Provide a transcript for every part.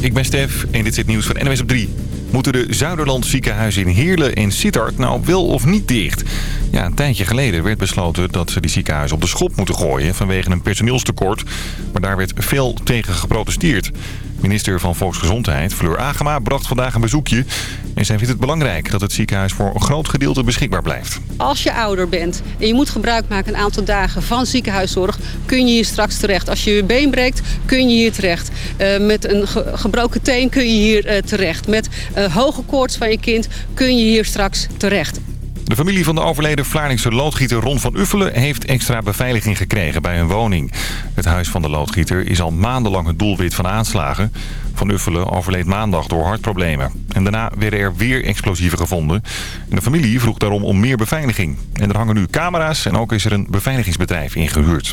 Ik ben Stef en dit is het nieuws van NWS op 3. Moeten de Zuiderland ziekenhuizen in Heerlen en Sittard nou wel of niet dicht? Ja, een tijdje geleden werd besloten dat ze die ziekenhuizen op de schop moeten gooien vanwege een personeelstekort. Maar daar werd veel tegen geprotesteerd. Minister van Volksgezondheid, Fleur Agema, bracht vandaag een bezoekje. En zij vindt het belangrijk dat het ziekenhuis voor een groot gedeelte beschikbaar blijft. Als je ouder bent en je moet gebruik maken een aantal dagen van ziekenhuiszorg... kun je hier straks terecht. Als je je been breekt, kun je hier terecht. Uh, met een ge gebroken teen kun je hier uh, terecht. Met uh, hoge koorts van je kind kun je hier straks terecht. De familie van de overleden Vlaardingse loodgieter Ron van Uffelen heeft extra beveiliging gekregen bij hun woning. Het huis van de loodgieter is al maandenlang het doelwit van aanslagen. Van Uffelen overleed maandag door hartproblemen. En daarna werden er weer explosieven gevonden. En de familie vroeg daarom om meer beveiliging. En er hangen nu camera's en ook is er een beveiligingsbedrijf ingehuurd.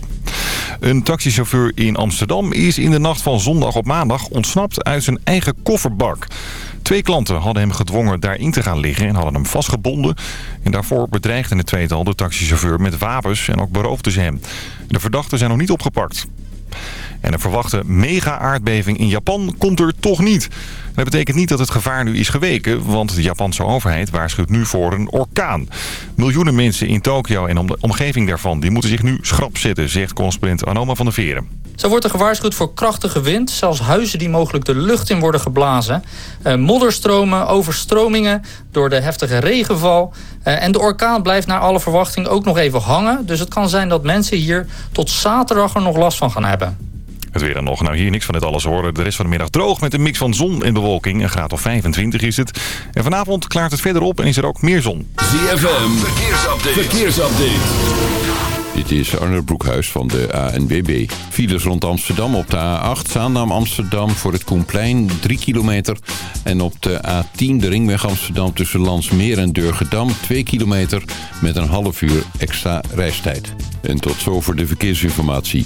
Een taxichauffeur in Amsterdam is in de nacht van zondag op maandag ontsnapt uit zijn eigen kofferbak. Twee klanten hadden hem gedwongen daarin te gaan liggen en hadden hem vastgebonden. En daarvoor bedreigde het tweetal de taxichauffeur met wapens en ook beroofden ze hem. De verdachten zijn nog niet opgepakt. En een verwachte mega-aardbeving in Japan komt er toch niet. Dat betekent niet dat het gevaar nu is geweken, want de Japanse overheid waarschuwt nu voor een orkaan. Miljoenen mensen in Tokio en de omgeving daarvan die moeten zich nu schrap zetten, zegt correspondent Anoma van der Veren. Zo wordt er gewaarschuwd voor krachtige wind, zelfs huizen die mogelijk de lucht in worden geblazen. Uh, modderstromen, overstromingen door de heftige regenval. Uh, en de orkaan blijft naar alle verwachting ook nog even hangen. Dus het kan zijn dat mensen hier tot zaterdag er nog last van gaan hebben. Het weer dan nog. Nou, hier niks van dit alles horen. De rest van de middag droog met een mix van zon en bewolking. Een graad of 25 is het. En vanavond klaart het verder op en is er ook meer zon. ZFM, verkeersupdate. verkeersupdate. Dit is Arne Broekhuis van de ANWB. Files rond Amsterdam op de A8, Zaandam Amsterdam voor het Koenplein 3 kilometer. En op de A10 de ringweg Amsterdam tussen Landsmeer en Durgedam 2 kilometer met een half uur extra reistijd. En tot zover de verkeersinformatie.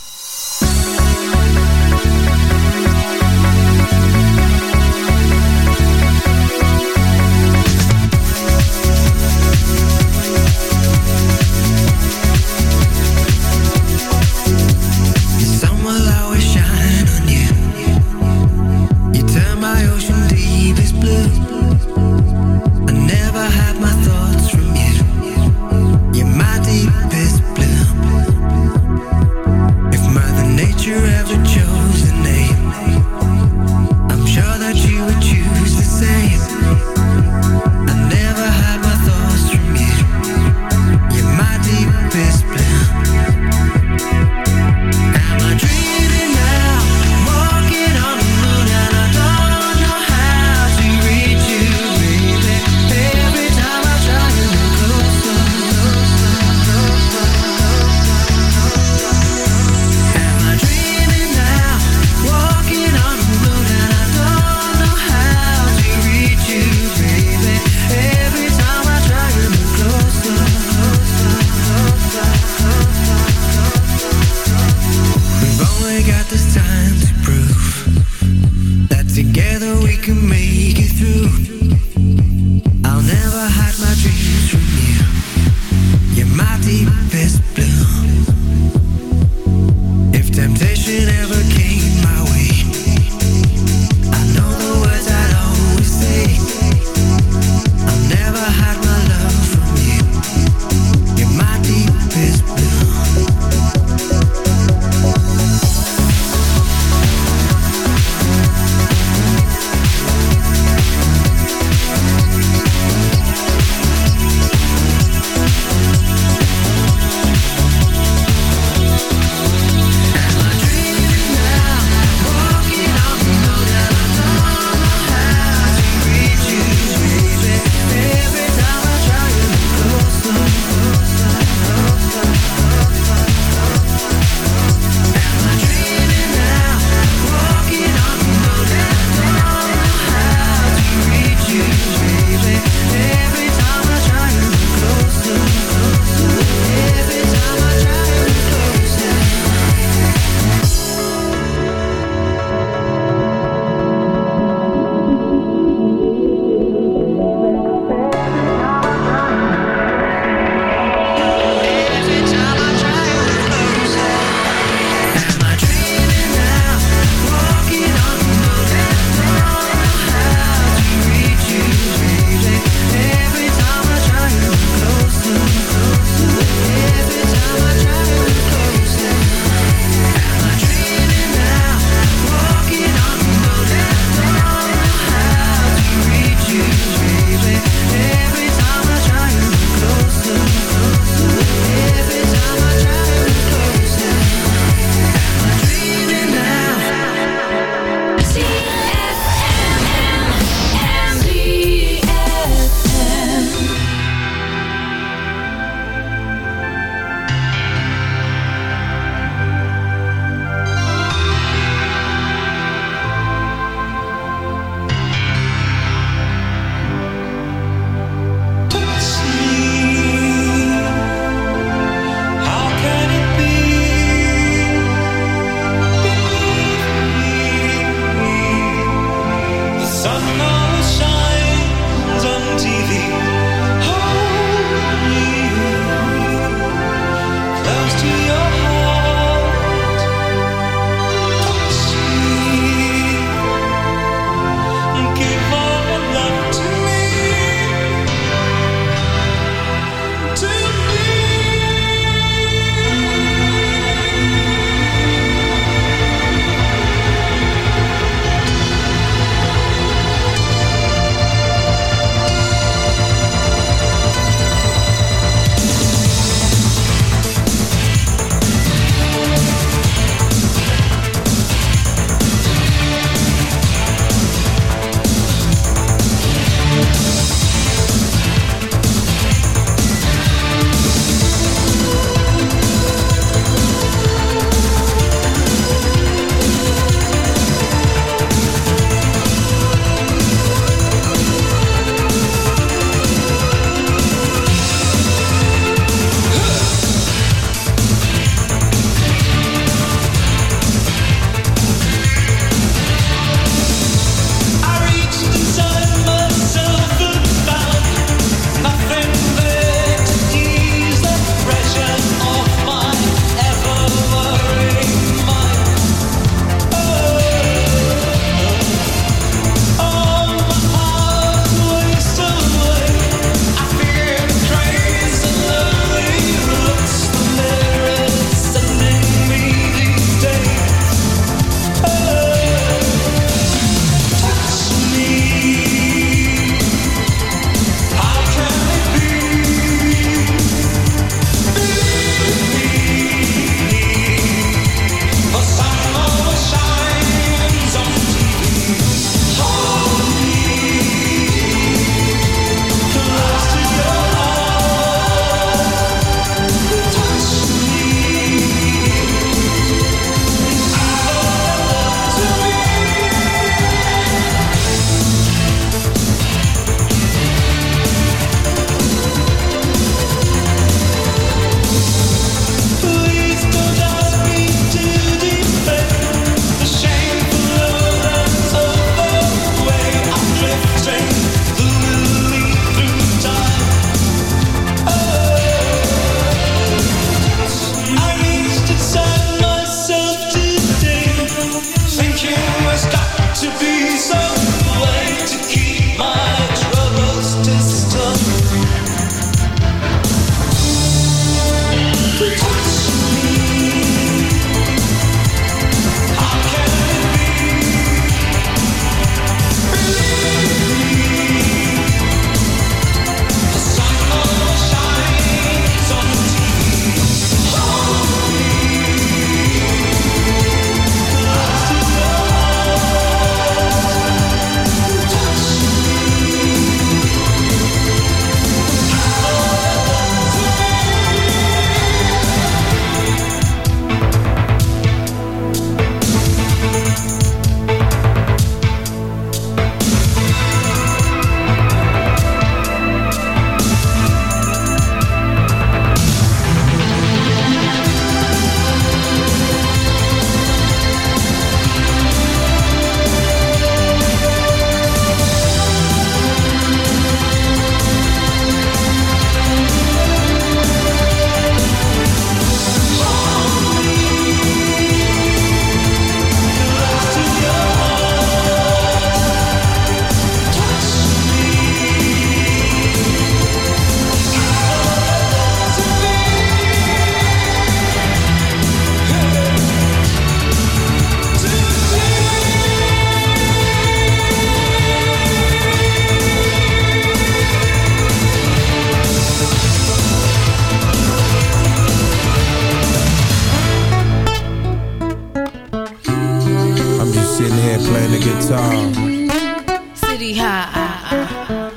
Guitar. City High.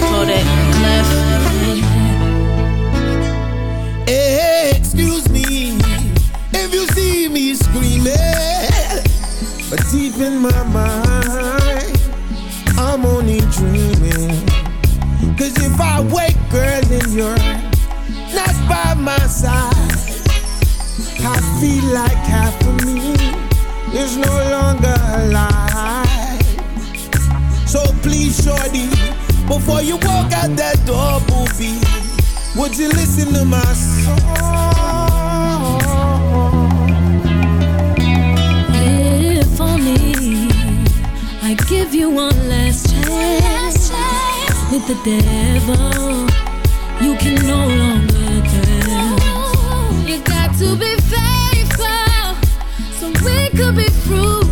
Kodak Clef. Hey, excuse me if you see me screaming, but deep in my mind, I'm only dreaming. Cause if I wake, girl, and you're not by my side, I feel like half of me is no longer alive. So please, shorty, before you walk out that door, booby, would you listen to my song? If only I give you one last chance with the devil, you can no longer dance. You got to be faithful so we could be fruitful.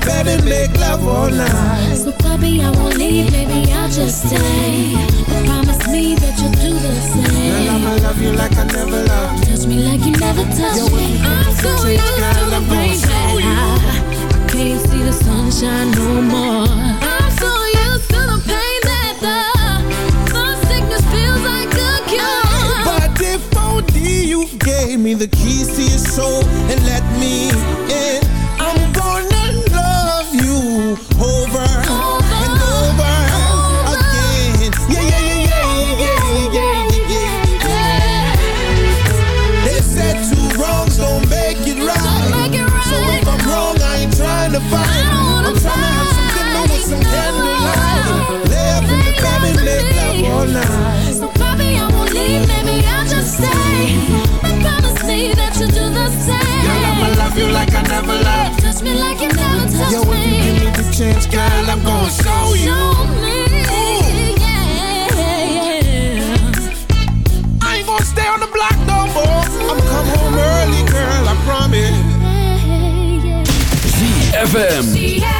Lay up bed and make love all night. So, puppy, I won't leave, maybe I'll just stay. But promise me that you'll do the Girl, same. I'ma love you like I never loved. Touch me like you never touched Yo, me. I'm so used to the rain that. I, can't see the sunshine no more. I'm so used to the pain that the, the sickness feels like a cure. But if only you gave me the keys to your soul and let me in, love you over, and over, again. Yeah, yeah, yeah, yeah, yeah, yeah, yeah, yeah. They said two wrongs don't make it right. make it right. So if I'm wrong, I ain't trying to fight. I don't wanna I'm trying to have some dinner with some fight, candlelight. Lay up in the bed and make love all night. So, puppy, I won't leave, maybe I'll just stay. But promise me that you'll do the same. Girl, I'ma love you like I never loved. Touch me like you never touched me. Chance, girl, I'm gonna show you. Show me, yeah. I ain't gonna stay on the block no more. I'm come home early, girl, I promise. ZFM.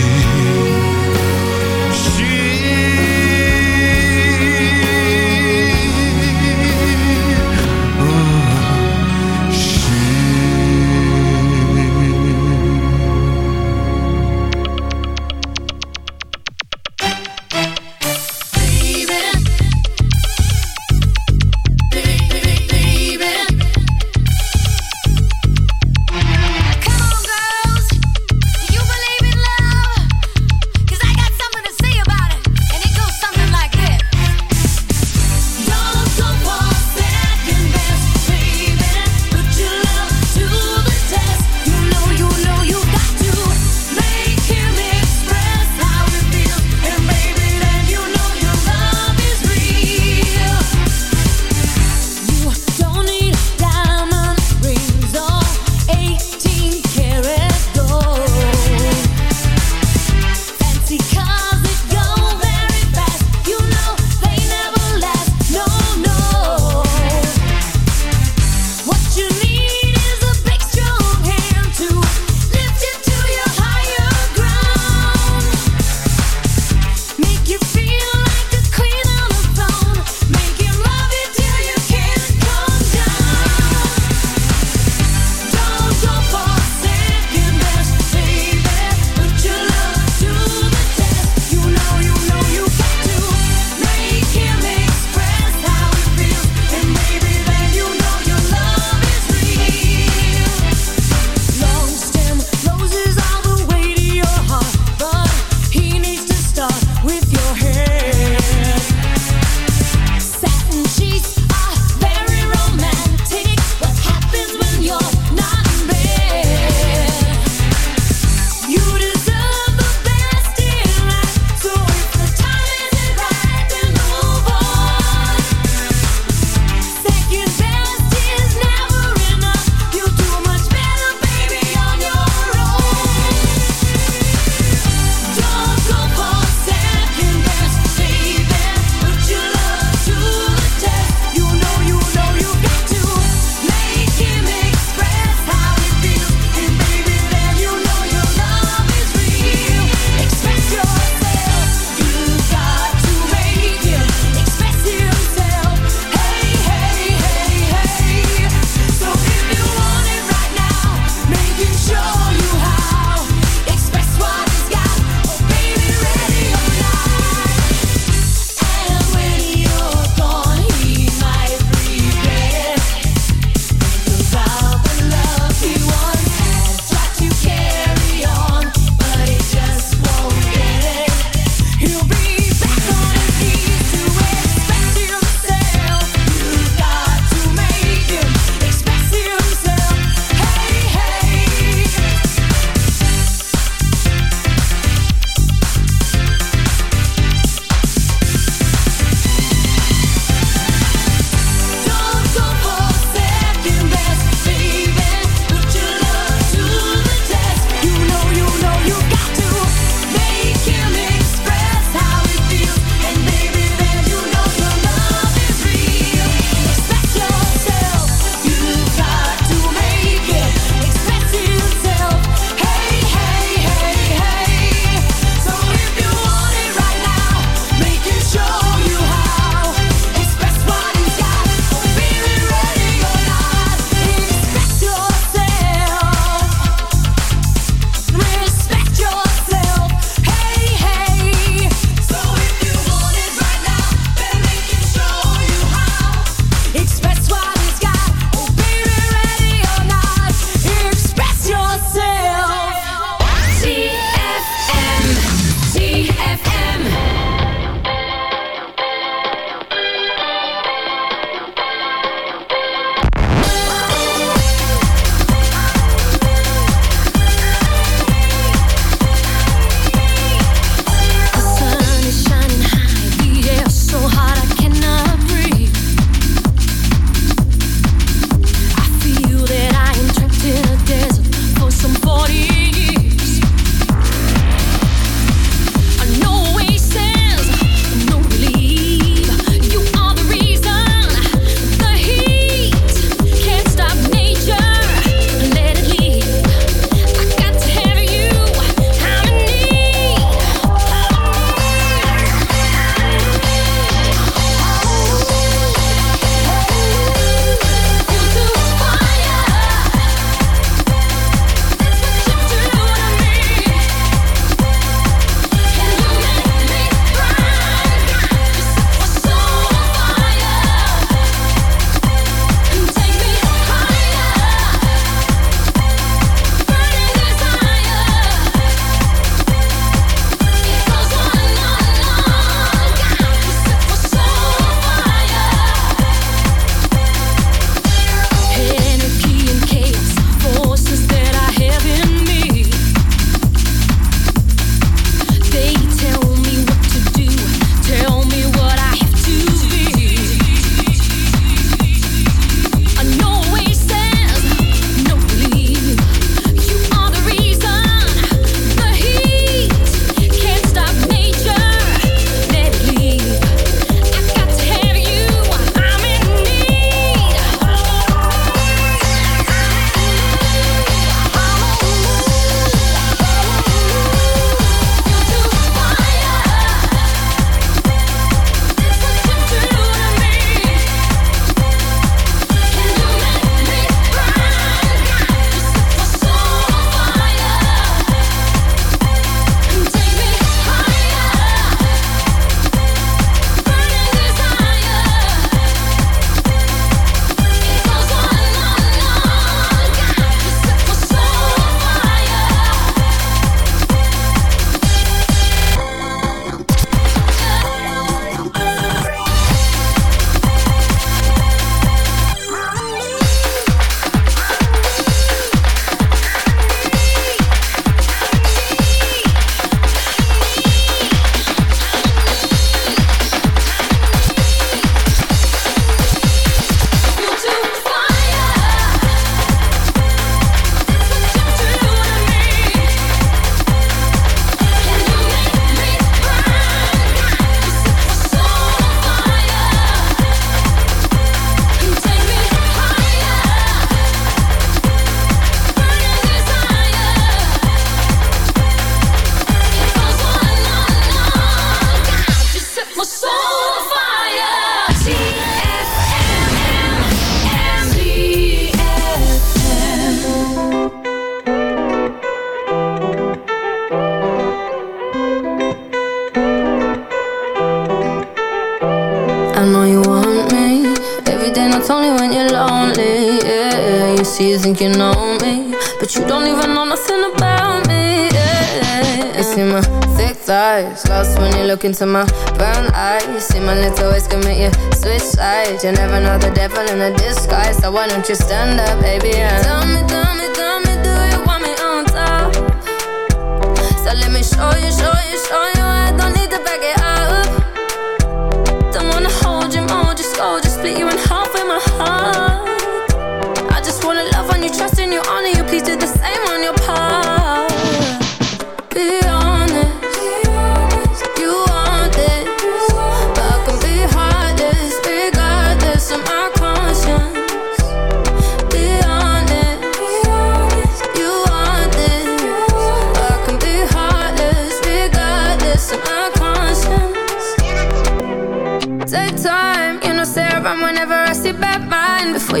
To my brown eyes. See my little ways commit you switch sides. You never know the devil in a disguise. So why don't you stand up?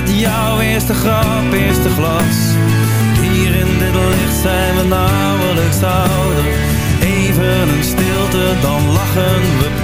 met jouw eerste grap, eerste glas. Hier in dit licht zijn we nauwelijks ouder. Even een stilte, dan lachen we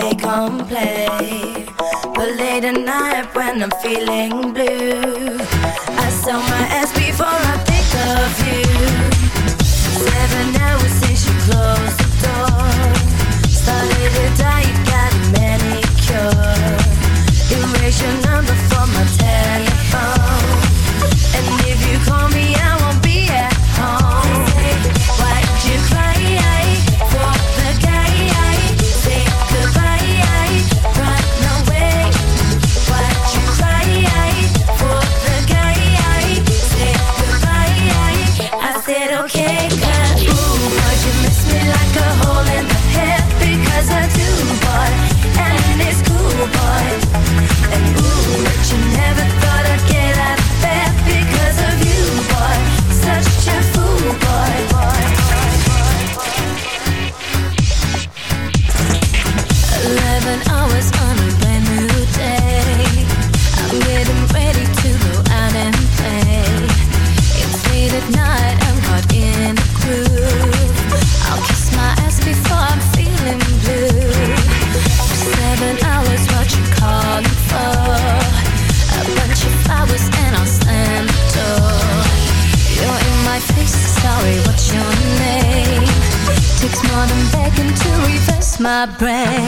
they can't play. But late at night when I'm feeling blue, I sell my ass before I think of you. my breath.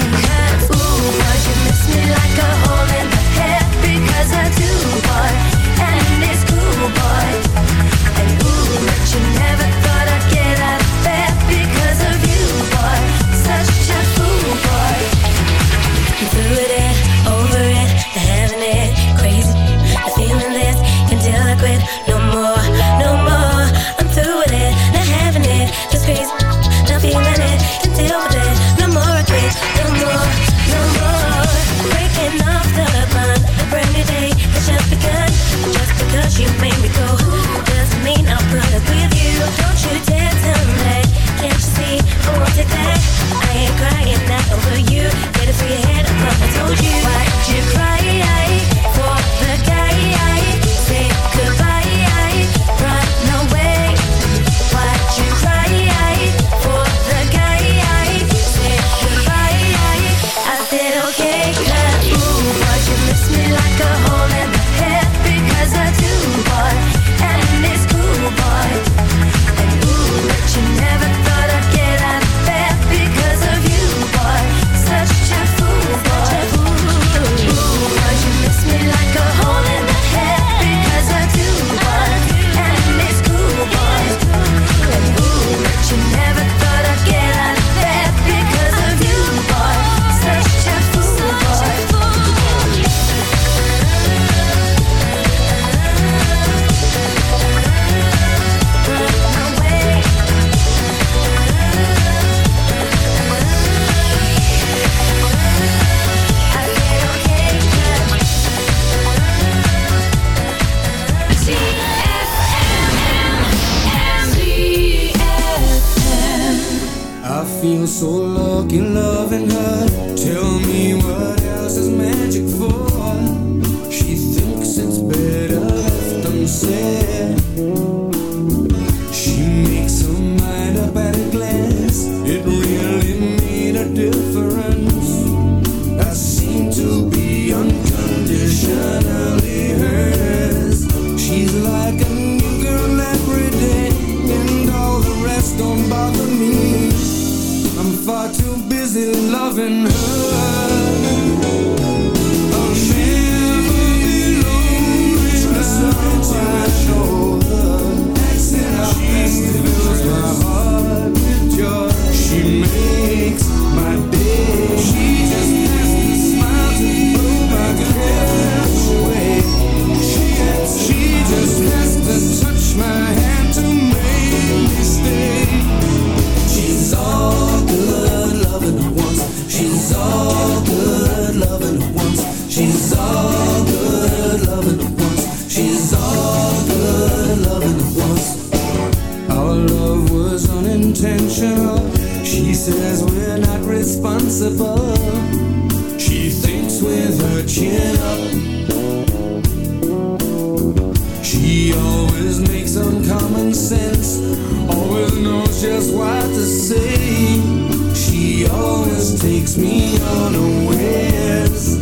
takes me unawares.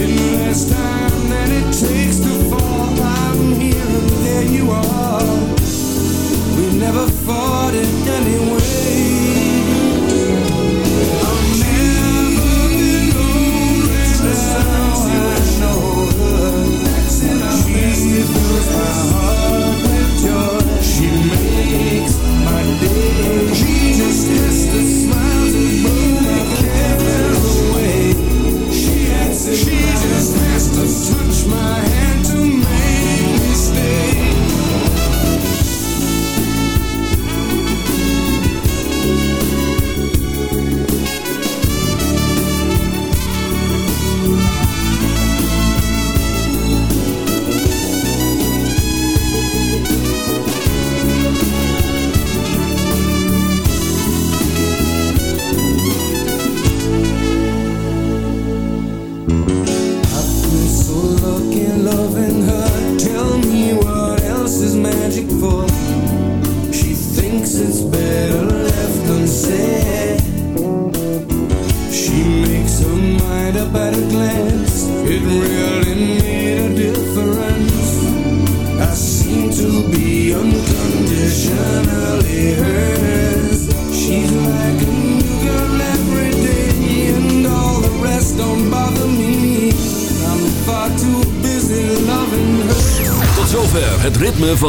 In less time than it takes to fall, I'm here and there you are. We never fought it anyway. I've never been lonely, that's how I know her. She feels my